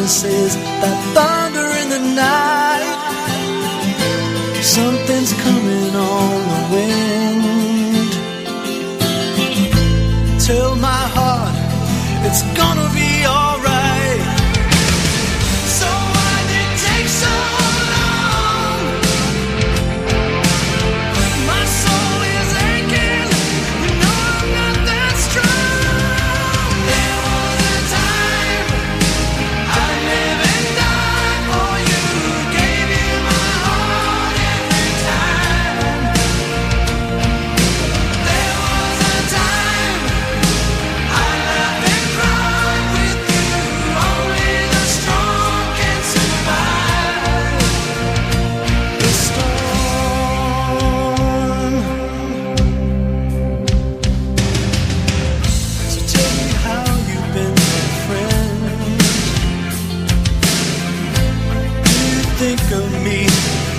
promises that thunder in the night. Something's coming on the wind. Tell my heart it's gonna be think of me.